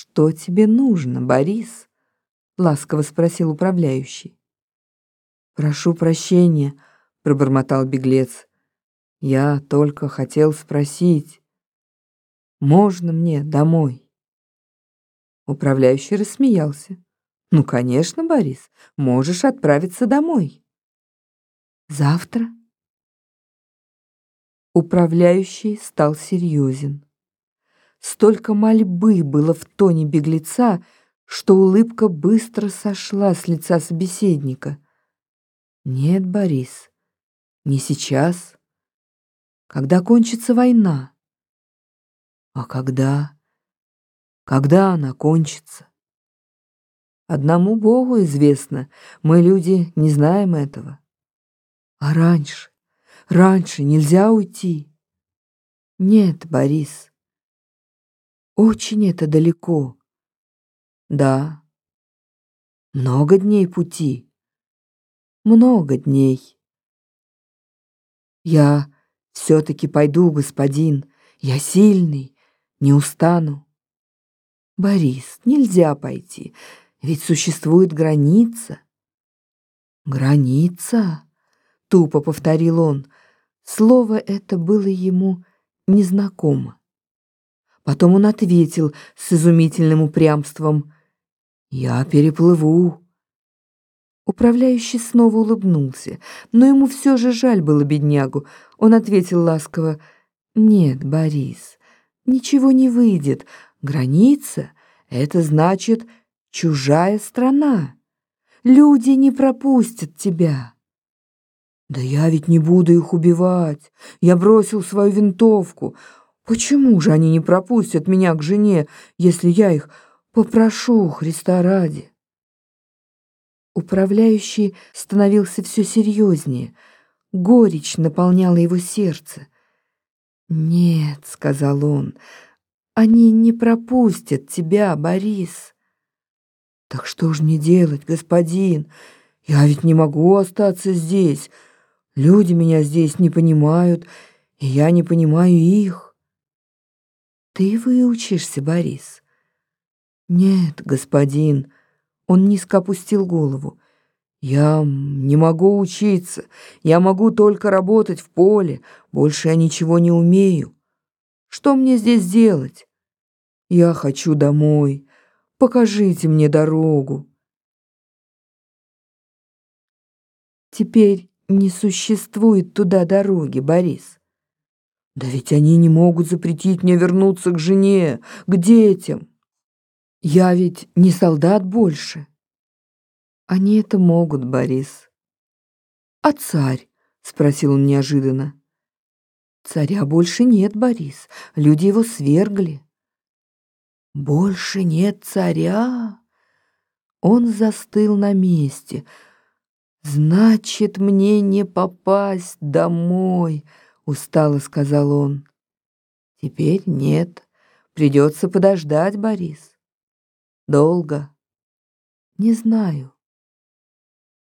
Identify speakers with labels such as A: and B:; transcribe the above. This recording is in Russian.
A: «Что тебе нужно, Борис?» — ласково спросил управляющий. «Прошу прощения», — пробормотал беглец. «Я только хотел спросить, можно мне домой?» Управляющий рассмеялся. «Ну, конечно, Борис, можешь отправиться домой». «Завтра?» Управляющий стал серьезен. Столько мольбы было в тоне беглеца, что улыбка быстро сошла с лица собеседника. «Нет, Борис, не сейчас. Когда кончится война?» «А когда? Когда она кончится?» «Одному Богу известно, мы, люди, не знаем этого. А раньше, раньше нельзя уйти?» «Нет, Борис, очень это далеко. Да. Много дней пути. Много дней. Я все-таки пойду, господин. Я сильный, не устану. Борис, нельзя пойти, ведь существует граница. Граница? Тупо повторил он. Слово это было ему незнакомо. Потом он ответил с изумительным упрямством. «Я переплыву». Управляющий снова улыбнулся, но ему все же жаль было беднягу. Он ответил ласково, «Нет, Борис, ничего не выйдет. Граница — это значит чужая страна. Люди не пропустят тебя». «Да я ведь не буду их убивать. Я бросил свою винтовку. Почему же они не пропустят меня к жене, если я их попрошу Христа ради? Управляющий становился все серьезнее. Горечь наполняла его сердце. «Нет», — сказал он, — «они не пропустят тебя, Борис». «Так что ж мне делать, господин? Я ведь не могу остаться здесь. Люди меня здесь не понимают, и я не понимаю их». Ты выучишься, Борис. Нет, господин. Он низко опустил голову. Я не могу учиться. Я могу только работать в поле. Больше я ничего не умею. Что мне здесь делать? Я хочу домой. Покажите мне дорогу. Теперь не существует туда дороги, Борис. Да ведь они не могут запретить мне вернуться к жене, к детям. Я ведь не солдат больше. Они это могут, Борис. А царь? Спросил он неожиданно. Царя больше нет, Борис. Люди его свергли. Больше нет царя? Он застыл на месте. Значит, мне не попасть домой, — устало сказал он. Теперь нет, придется подождать, Борис. Долго. Не знаю.